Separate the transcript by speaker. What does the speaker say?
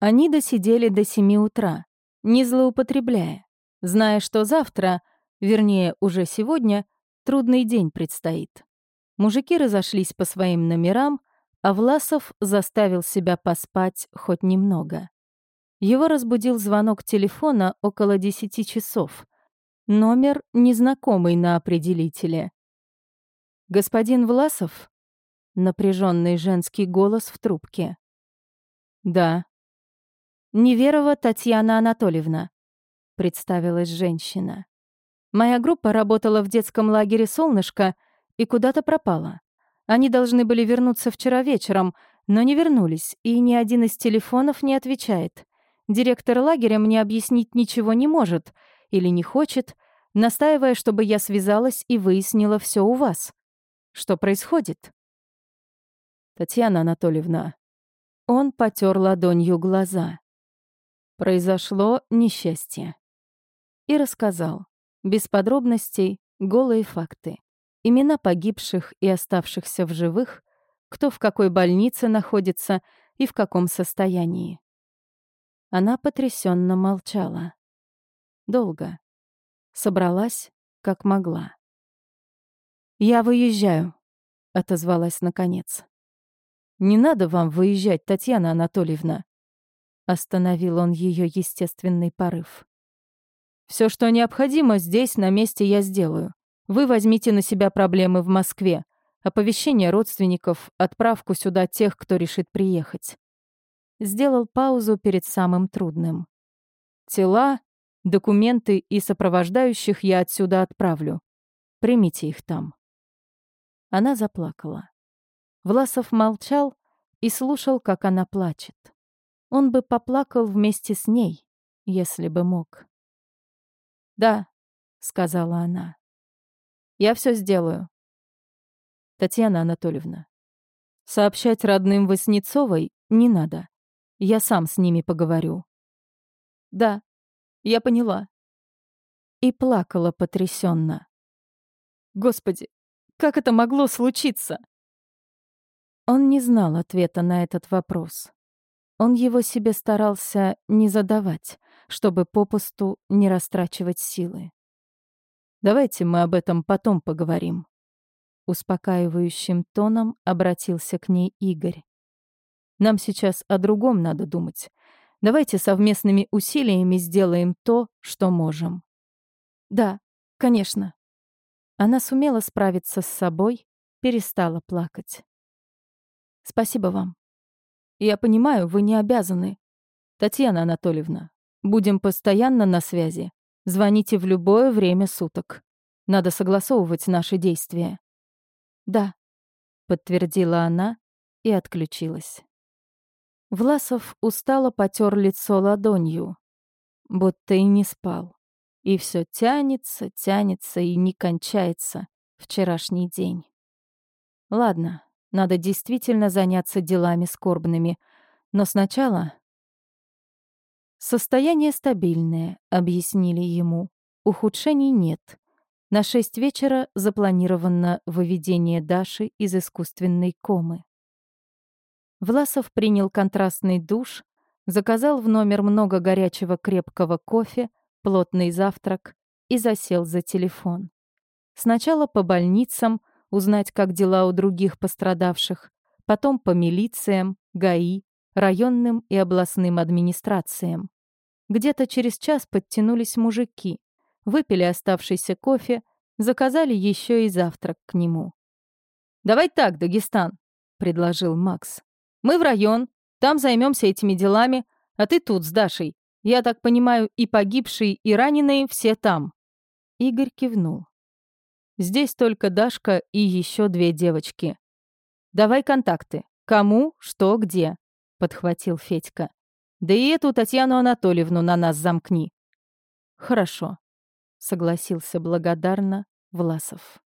Speaker 1: Они досидели до семи утра, не злоупотребляя, зная, что завтра, вернее, уже сегодня, трудный день предстоит. Мужики разошлись по своим номерам, а Власов заставил себя поспать хоть немного. Его разбудил звонок телефона около десяти часов. Номер незнакомый на определителе. «Господин Власов?» Напряженный женский голос в трубке. «Да». «Неверова Татьяна Анатольевна», — представилась женщина. «Моя группа работала в детском лагере «Солнышко» и куда-то пропала. Они должны были вернуться вчера вечером, но не вернулись, и ни один из телефонов не отвечает. Директор лагеря мне объяснить ничего не может или не хочет, настаивая, чтобы я связалась и выяснила все у вас. Что происходит? Татьяна Анатольевна. Он потер ладонью глаза. Произошло несчастье. И рассказал. Без подробностей, голые факты. Имена погибших и оставшихся в живых, кто в какой больнице находится и в каком состоянии. Она потрясенно молчала. Долго. Собралась, как могла. «Я выезжаю», — отозвалась наконец. «Не надо вам выезжать, Татьяна Анатольевна», — остановил он ее естественный порыв. Все, что необходимо, здесь, на месте я сделаю. Вы возьмите на себя проблемы в Москве, оповещение родственников, отправку сюда тех, кто решит приехать сделал паузу перед самым трудным. Тела, документы и сопровождающих я отсюда отправлю. Примите их там. Она заплакала. Власов молчал и слушал, как она плачет. Он бы поплакал вместе с ней, если бы мог. «Да», — сказала она. «Я все сделаю». Татьяна Анатольевна, сообщать родным Васнецовой не надо. Я сам с ними поговорю. Да, я поняла. И плакала потрясенно. Господи, как это могло случиться? Он не знал ответа на этот вопрос. Он его себе старался не задавать, чтобы попусту не растрачивать силы. «Давайте мы об этом потом поговорим», — успокаивающим тоном обратился к ней Игорь. Нам сейчас о другом надо думать. Давайте совместными усилиями сделаем то, что можем. Да, конечно. Она сумела справиться с собой, перестала плакать. Спасибо вам. Я понимаю, вы не обязаны. Татьяна Анатольевна, будем постоянно на связи. Звоните в любое время суток. Надо согласовывать наши действия. Да, подтвердила она и отключилась. Власов устало потер лицо ладонью, будто и не спал. И все тянется, тянется и не кончается вчерашний день. Ладно, надо действительно заняться делами скорбными, но сначала... Состояние стабильное, объяснили ему. Ухудшений нет. На шесть вечера запланировано выведение Даши из искусственной комы. Власов принял контрастный душ, заказал в номер много горячего крепкого кофе, плотный завтрак и засел за телефон. Сначала по больницам, узнать, как дела у других пострадавших, потом по милициям, ГАИ, районным и областным администрациям. Где-то через час подтянулись мужики, выпили оставшийся кофе, заказали еще и завтрак к нему. «Давай так, Дагестан», — предложил Макс. Мы в район, там займемся этими делами, а ты тут с Дашей. Я так понимаю, и погибшие, и раненые все там». Игорь кивнул. «Здесь только Дашка и еще две девочки. Давай контакты. Кому, что, где», — подхватил Федька. «Да и эту Татьяну Анатольевну на нас замкни». «Хорошо», — согласился благодарно Власов.